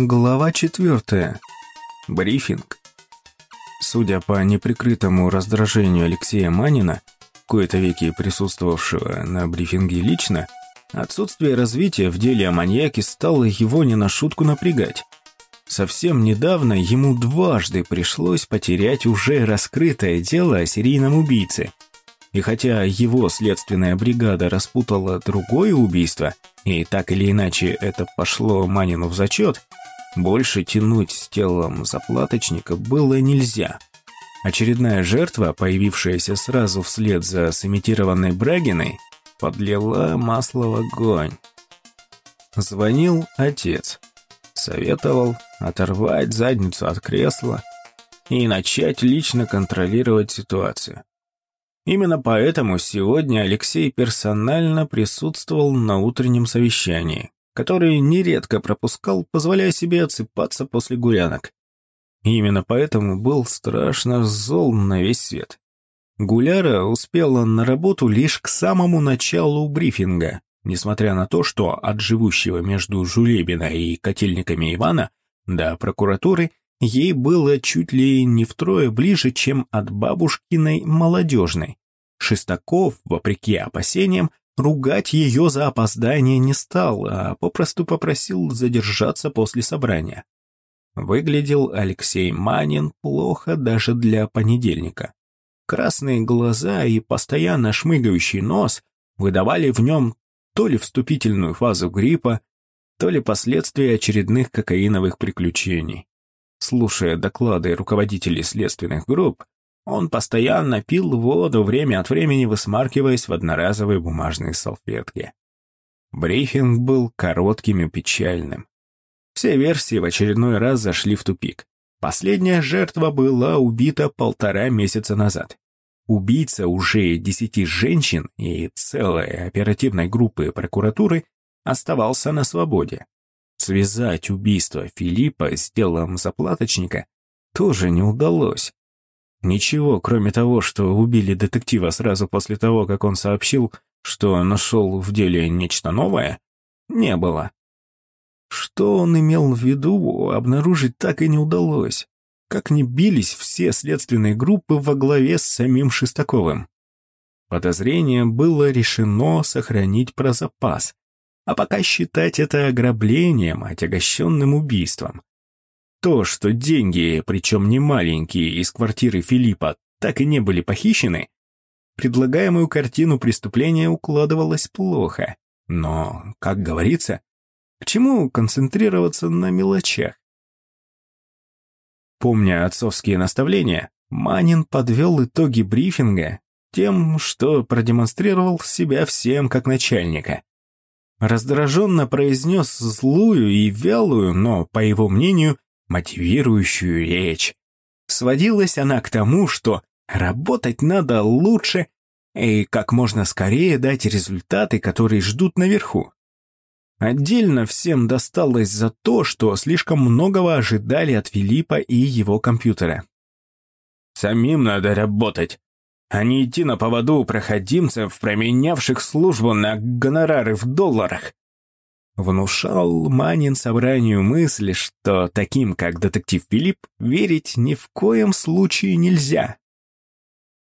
Глава четвертая. Брифинг. Судя по неприкрытому раздражению Алексея Манина, кое-то веки присутствовавшего на брифинге лично, отсутствие развития в деле о маньяке стало его не на шутку напрягать. Совсем недавно ему дважды пришлось потерять уже раскрытое дело о серийном убийце. И хотя его следственная бригада распутала другое убийство, и так или иначе это пошло Манину в зачет, больше тянуть с телом заплаточника было нельзя. Очередная жертва, появившаяся сразу вслед за сымитированной Брагиной, подлила масло в огонь. Звонил отец. Советовал оторвать задницу от кресла и начать лично контролировать ситуацию. Именно поэтому сегодня Алексей персонально присутствовал на утреннем совещании, которое нередко пропускал, позволяя себе отсыпаться после гулянок. И именно поэтому был страшно зол на весь свет. Гуляра успела на работу лишь к самому началу брифинга, несмотря на то, что от живущего между Жулебина и котельниками Ивана до прокуратуры ей было чуть ли не втрое ближе, чем от бабушкиной молодежной. Шестаков, вопреки опасениям, ругать ее за опоздание не стал, а попросту попросил задержаться после собрания. Выглядел Алексей Манин плохо даже для понедельника. Красные глаза и постоянно шмыгающий нос выдавали в нем то ли вступительную фазу гриппа, то ли последствия очередных кокаиновых приключений. Слушая доклады руководителей следственных групп, он постоянно пил воду, время от времени высмаркиваясь в одноразовые бумажные салфетки. Брифинг был коротким и печальным. Все версии в очередной раз зашли в тупик. Последняя жертва была убита полтора месяца назад. Убийца уже десяти женщин и целой оперативной группы прокуратуры оставался на свободе. Связать убийство Филиппа с делом заплаточника тоже не удалось. Ничего, кроме того, что убили детектива сразу после того, как он сообщил, что нашел в деле нечто новое, не было. Что он имел в виду, обнаружить так и не удалось. Как ни бились все следственные группы во главе с самим Шестаковым. Подозрение было решено сохранить про запас, а пока считать это ограблением, отягощенным убийством. То, что деньги, причем не маленькие, из квартиры Филиппа так и не были похищены, предлагаемую картину преступления укладывалось плохо. Но, как говорится, к чему концентрироваться на мелочах? Помня отцовские наставления, Манин подвел итоги брифинга тем, что продемонстрировал себя всем как начальника. Раздраженно произнес злую и вялую, но, по его мнению, мотивирующую речь. Сводилась она к тому, что работать надо лучше и как можно скорее дать результаты, которые ждут наверху. Отдельно всем досталось за то, что слишком многого ожидали от Филиппа и его компьютера. «Самим надо работать, а не идти на поводу у проходимцев, променявших службу на гонорары в долларах. Внушал Манин собранию мысли, что таким, как детектив Филипп, верить ни в коем случае нельзя.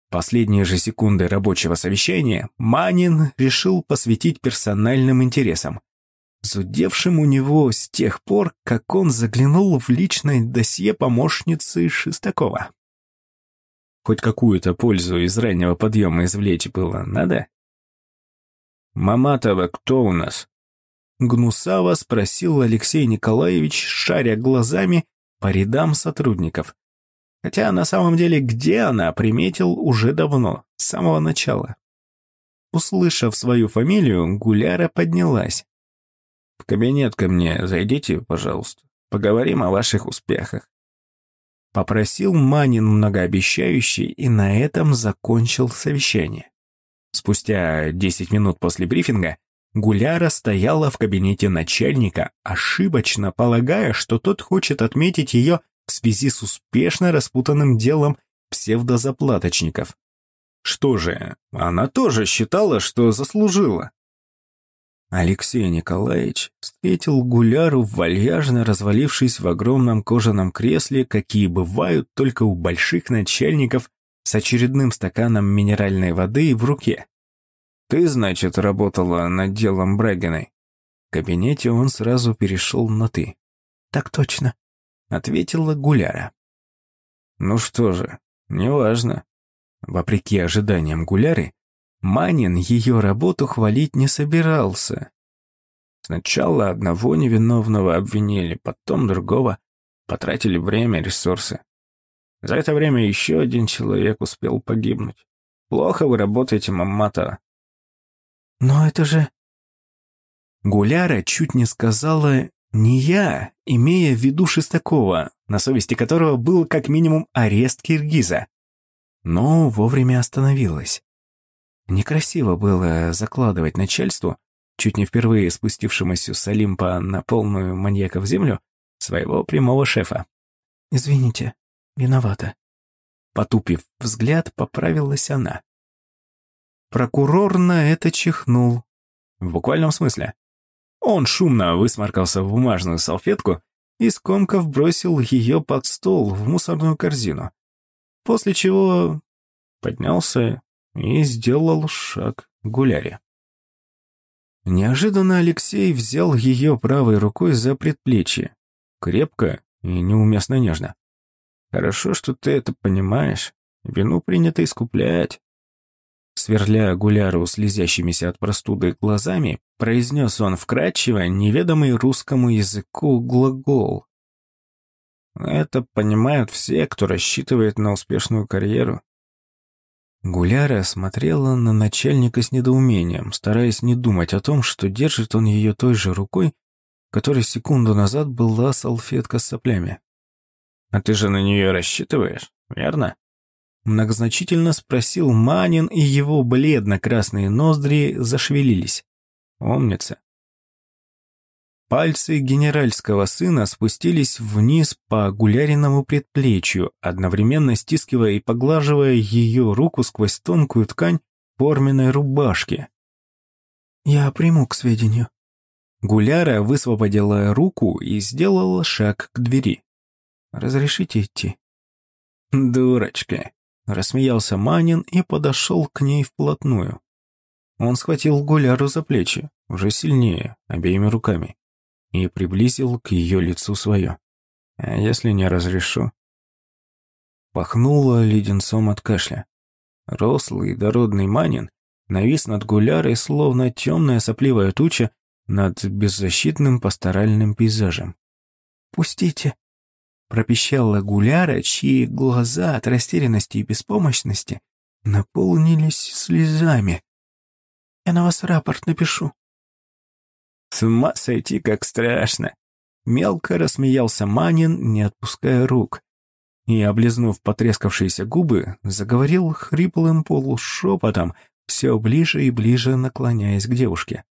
Последние же секунды рабочего совещания Манин решил посвятить персональным интересам, зудевшим у него с тех пор, как он заглянул в личное досье помощницы Шестакова. Хоть какую-то пользу из раннего подъема извлечь было надо? «Маматова кто у нас?» Гнусаво спросил Алексей Николаевич, шаря глазами по рядам сотрудников. Хотя на самом деле где она, приметил уже давно, с самого начала. Услышав свою фамилию, Гуляра поднялась. «В кабинет ко мне зайдите, пожалуйста. Поговорим о ваших успехах». Попросил Манин многообещающий и на этом закончил совещание. Спустя 10 минут после брифинга Гуляра стояла в кабинете начальника, ошибочно полагая, что тот хочет отметить ее в связи с успешно распутанным делом псевдозаплаточников. Что же, она тоже считала, что заслужила. Алексей Николаевич встретил Гуляру, вальяжно развалившись в огромном кожаном кресле, какие бывают только у больших начальников с очередным стаканом минеральной воды в руке. «Ты, значит, работала над делом Брагиной?» В кабинете он сразу перешел на «ты». «Так точно», — ответила Гуляра. «Ну что же, неважно». Вопреки ожиданиям Гуляры, Манин ее работу хвалить не собирался. Сначала одного невиновного обвинили, потом другого. Потратили время, ресурсы. За это время еще один человек успел погибнуть. Плохо вы работаете, мамата. Но это же... Гуляра чуть не сказала «не я», имея в виду Шестакова, на совести которого был как минимум арест Киргиза. Но вовремя остановилась. Некрасиво было закладывать начальству, чуть не впервые спустившемуся с Олимпа на полную маньяка в землю, своего прямого шефа. «Извините, виновата». Потупив взгляд, поправилась она. Прокурор на это чихнул. В буквальном смысле. Он шумно высморкался в бумажную салфетку и скомков бросил ее под стол в мусорную корзину. После чего поднялся и сделал шаг к гуляре. Неожиданно Алексей взял ее правой рукой за предплечье. Крепко и неуместно нежно. «Хорошо, что ты это понимаешь. Вину принято искуплять». Сверля Гуляру слезящимися от простуды глазами, произнес он вкрадчиво, неведомый русскому языку глагол. «Это понимают все, кто рассчитывает на успешную карьеру. Гуляра смотрела на начальника с недоумением, стараясь не думать о том, что держит он ее той же рукой, которой секунду назад была салфетка с соплями. «А ты же на нее рассчитываешь, верно?» Многозначительно спросил Манин, и его бледно-красные ноздри зашевелились. «Умница. Пальцы генеральского сына спустились вниз по гуляриному предплечью, одновременно стискивая и поглаживая ее руку сквозь тонкую ткань форменной рубашки. «Я приму к сведению». Гуляра высвободила руку и сделала шаг к двери. «Разрешите идти?» «Дурочка», — рассмеялся Манин и подошел к ней вплотную. Он схватил Гуляру за плечи, уже сильнее, обеими руками и приблизил к ее лицу свое. «А если не разрешу?» Пахнуло леденцом от кашля. Рослый дородный манин навис над гулярой, словно темная сопливая туча над беззащитным пасторальным пейзажем. «Пустите!» — пропищала гуляра, чьи глаза от растерянности и беспомощности наполнились слезами. «Я на вас рапорт напишу». С ума сойти, как страшно. Мелко рассмеялся Манин, не отпуская рук. И, облизнув потрескавшиеся губы, заговорил хриплым полушепотом, все ближе и ближе наклоняясь к девушке.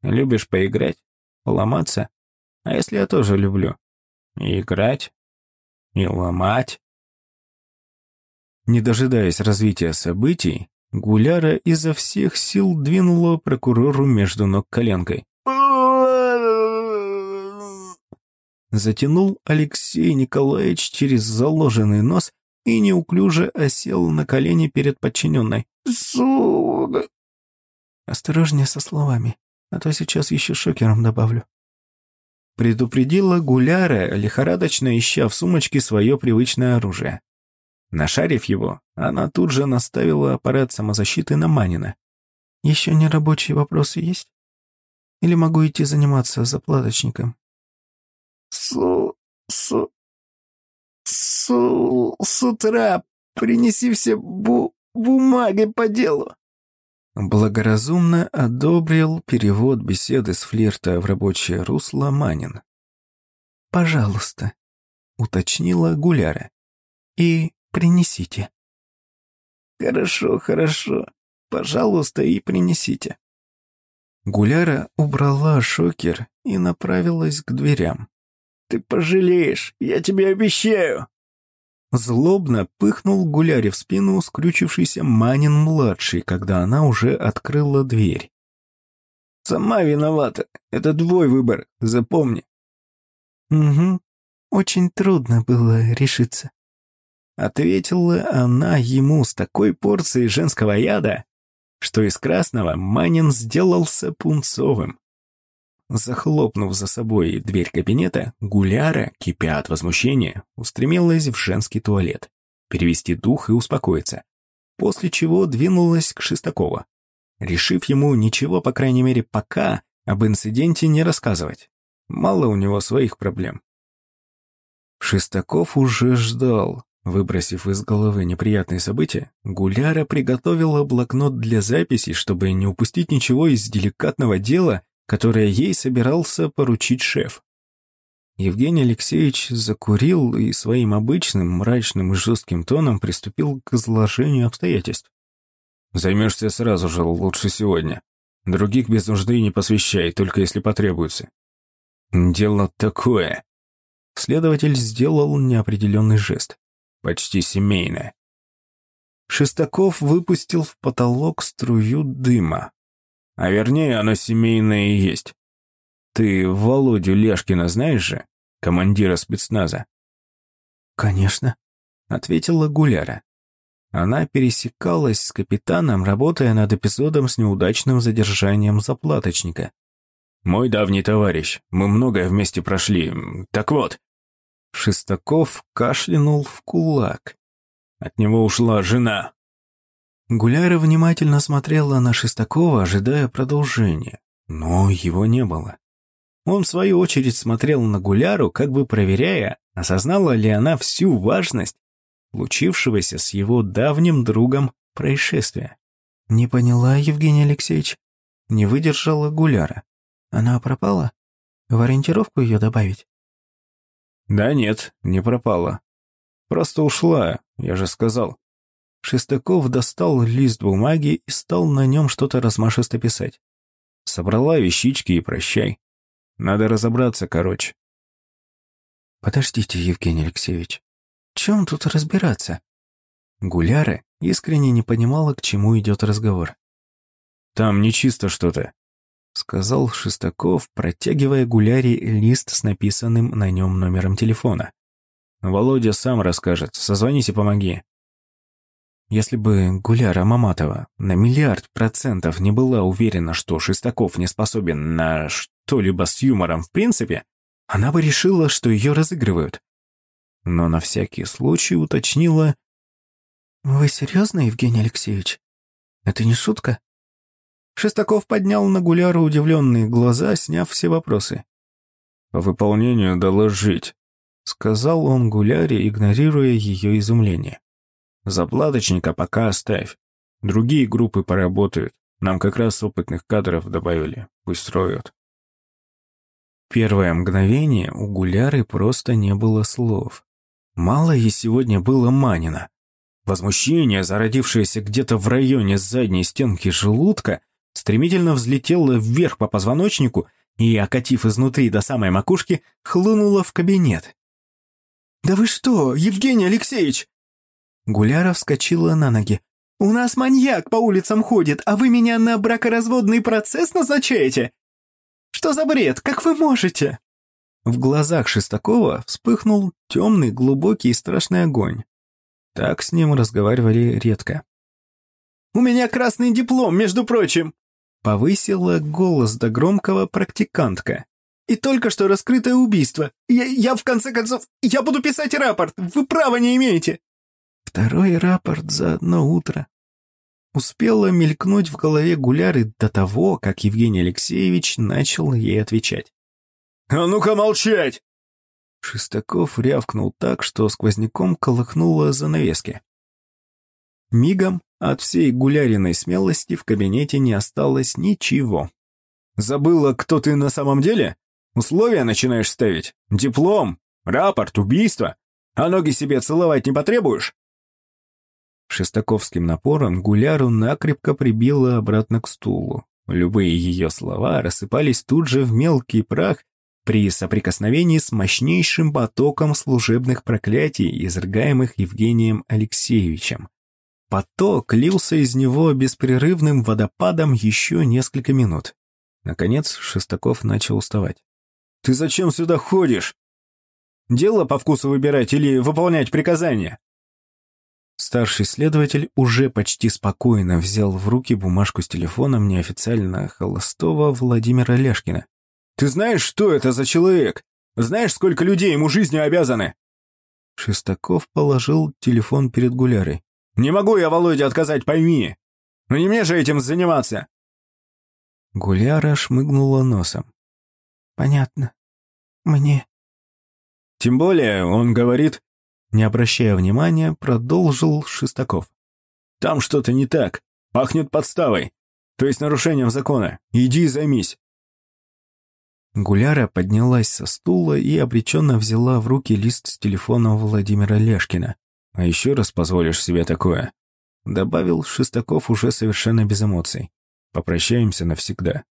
«Любишь поиграть? Ломаться? А если я тоже люблю? Играть? И ломать?» Не дожидаясь развития событий, Гуляра изо всех сил двинула прокурору между ног коленкой. Затянул Алексей Николаевич через заложенный нос и неуклюже осел на колени перед подчиненной. «Сука!» «Осторожнее со словами, а то сейчас еще шокером добавлю». Предупредила Гуляра, лихорадочно ища в сумочке свое привычное оружие. Нашарив его, она тут же наставила аппарат самозащиты на Манина. «Еще не рабочие вопросы есть? Или могу идти заниматься заплаточником?» С... с... с... с утра принеси все бу... бумаги по делу. Благоразумно одобрил перевод беседы с флирта в рабочее русло Манин. «Пожалуйста», — уточнила Гуляра. «И принесите». «Хорошо, хорошо. Пожалуйста, и принесите». Гуляра убрала шокер и направилась к дверям. Ты пожалеешь, я тебе обещаю!» Злобно пыхнул Гуляре в спину скрючившийся Манин-младший, когда она уже открыла дверь. Сама виновата. Это твой выбор, запомни. Угу. Очень трудно было решиться. Ответила она ему с такой порцией женского яда, что из красного Манин сделался пунцовым. Захлопнув за собой дверь кабинета, Гуляра, кипя от возмущения, устремилась в женский туалет, перевести дух и успокоиться, после чего двинулась к Шестакову, решив ему ничего, по крайней мере, пока об инциденте не рассказывать. Мало у него своих проблем. Шестаков уже ждал. Выбросив из головы неприятные события, Гуляра приготовила блокнот для записей, чтобы не упустить ничего из деликатного дела, которое ей собирался поручить шеф. Евгений Алексеевич закурил и своим обычным, мрачным и жестким тоном приступил к изложению обстоятельств. «Займешься сразу же, лучше сегодня. Других без нужды не посвящай, только если потребуется». «Дело такое». Следователь сделал неопределенный жест. Почти семейное. Шестаков выпустил в потолок струю дыма. А вернее, оно семейное и есть. Ты Володю Лешкина знаешь же, командира спецназа? Конечно, ответила Гуляра. Она пересекалась с капитаном, работая над эпизодом с неудачным задержанием заплаточника. «Мой давний товарищ, мы многое вместе прошли. Так вот...» Шестаков кашлянул в кулак. От него ушла жена. Гуляра внимательно смотрела на Шестакова, ожидая продолжения, но его не было. Он, в свою очередь, смотрел на Гуляру, как бы проверяя, осознала ли она всю важность случившегося с его давним другом происшествия. «Не поняла, Евгений Алексеевич?» Не выдержала Гуляра. «Она пропала? В ориентировку ее добавить?» «Да нет, не пропала. Просто ушла, я же сказал. Шестаков достал лист бумаги и стал на нем что-то размашисто писать. Собрала вещички и прощай. Надо разобраться, короче. Подождите, Евгений Алексеевич. В чем тут разбираться? Гуляра искренне не понимала, к чему идет разговор. Там нечисто что-то, сказал Шестаков, протягивая Гуляре лист с написанным на нем номером телефона. Володя сам расскажет. Созвонись и помоги. Если бы Гуляра Маматова на миллиард процентов не была уверена, что Шестаков не способен на что-либо с юмором в принципе, она бы решила, что ее разыгрывают. Но на всякий случай уточнила... «Вы серьезно, Евгений Алексеевич? Это не шутка?» Шестаков поднял на Гуляру удивленные глаза, сняв все вопросы. «По выполнению доложить», — сказал он Гуляре, игнорируя ее изумление. Заплаточника пока оставь. Другие группы поработают. Нам как раз опытных кадров добавили. Пусть строят. Первое мгновение у Гуляры просто не было слов. Мало ей сегодня было Манина. Возмущение, зародившееся где-то в районе задней стенки желудка, стремительно взлетело вверх по позвоночнику и, окатив изнутри до самой макушки, хлынуло в кабинет. «Да вы что, Евгений Алексеевич!» Гуляра вскочила на ноги. «У нас маньяк по улицам ходит, а вы меня на бракоразводный процесс назначаете? Что за бред? Как вы можете?» В глазах Шестакова вспыхнул темный, глубокий и страшный огонь. Так с ним разговаривали редко. «У меня красный диплом, между прочим!» Повысила голос до громкого практикантка. «И только что раскрытое убийство. Я, я, в конце концов, я буду писать рапорт. Вы права не имеете!» Второй рапорт за одно утро. Успела мелькнуть в голове Гуляры до того, как Евгений Алексеевич начал ей отвечать. «А ну-ка молчать!» Шестаков рявкнул так, что сквозняком колыхнуло занавески. Мигом от всей гуляриной смелости в кабинете не осталось ничего. «Забыла, кто ты на самом деле? Условия начинаешь ставить? Диплом? Рапорт? Убийство? А ноги себе целовать не потребуешь?» Шестаковским напором Гуляру накрепко прибило обратно к стулу. Любые ее слова рассыпались тут же в мелкий прах при соприкосновении с мощнейшим потоком служебных проклятий, изрыгаемых Евгением Алексеевичем. Поток лился из него беспрерывным водопадом еще несколько минут. Наконец Шестаков начал уставать. «Ты зачем сюда ходишь? Дело по вкусу выбирать или выполнять приказания?» Старший следователь уже почти спокойно взял в руки бумажку с телефоном неофициально холостого Владимира Ляшкина. «Ты знаешь, что это за человек? Знаешь, сколько людей ему жизнью обязаны?» Шестаков положил телефон перед Гулярой. «Не могу я Володе отказать, пойми! Но не мне же этим заниматься!» Гуляра шмыгнула носом. «Понятно. Мне...» «Тем более, он говорит, не обращая внимания, продолжил Шестаков. «Там что-то не так. Пахнет подставой. То есть нарушением закона. Иди и займись». Гуляра поднялась со стула и обреченно взяла в руки лист с телефоном Владимира Лешкина. «А еще раз позволишь себе такое?» Добавил Шестаков уже совершенно без эмоций. «Попрощаемся навсегда».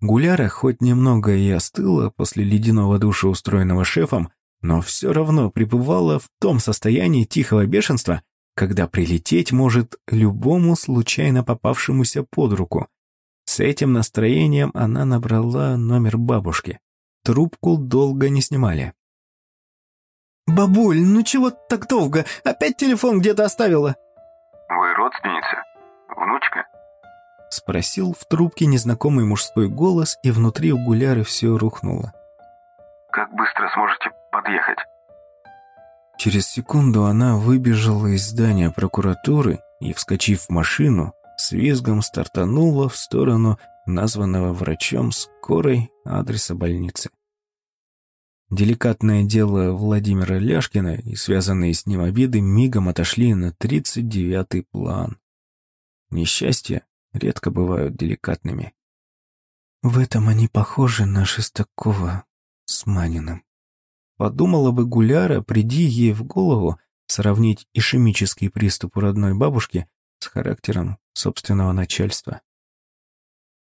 Гуляра хоть немного и остыла после ледяного душа, устроенного шефом, но все равно пребывала в том состоянии тихого бешенства, когда прилететь может любому случайно попавшемуся под руку. С этим настроением она набрала номер бабушки. Трубку долго не снимали. «Бабуль, ну чего так долго? Опять телефон где-то оставила?» «Вы родственница? Внучка?» Спросил в трубке незнакомый мужской голос, и внутри у Гуляры все рухнуло. «Как быстро сможете подъехать?» Через секунду она выбежала из здания прокуратуры и, вскочив в машину, с визгом стартанула в сторону названного врачом скорой адреса больницы. Деликатное дело Владимира Ляшкина и связанные с ним обиды мигом отошли на 39-й план. Несчастья редко бывают деликатными. В этом они похожи на Шестакова с Маниным. Подумала бы Гуляра, приди ей в голову сравнить ишемический приступ у родной бабушки с характером собственного начальства.